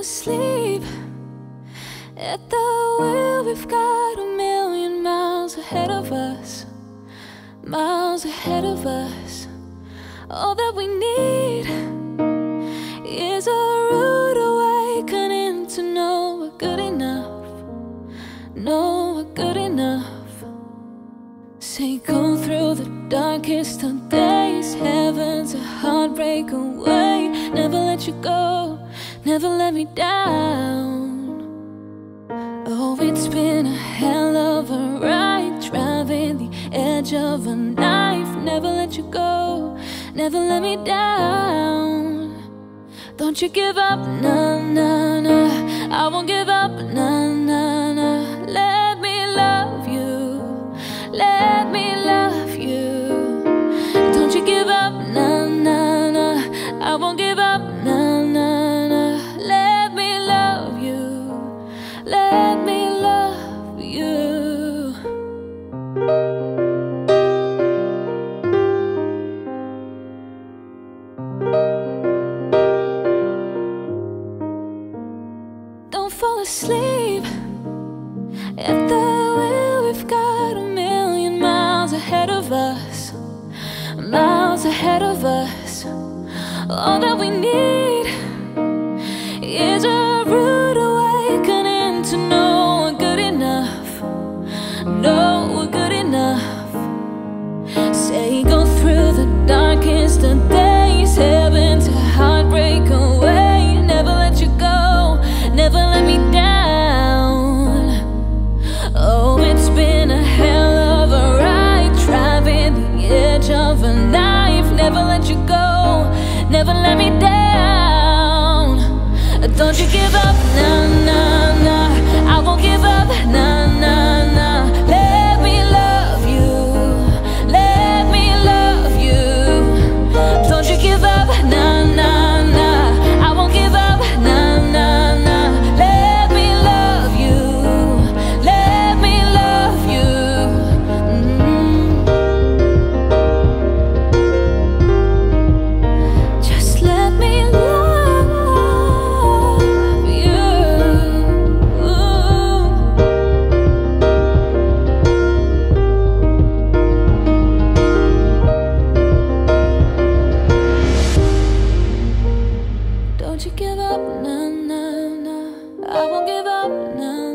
Asleep at the wheel, we've got a million miles ahead of us. Miles ahead of us. All that we need is a rude awakening to know we're good enough. Know we're good enough. Say, go through the darkest of days. Heaven's a heartbreak away. Never let you go, never let me down. Oh, it's been a hell of a ride, driving the edge of a knife. Never let you go, never let me down. Don't you give up, nah, nah, nah. I won't give up, asleep at the wheel. We've got a million miles ahead of us, miles ahead of us. All that we need is a rude awakening to know we're good enough. Know we're good enough. Say, go through the darkest of days, you give up, nah, give up, nah,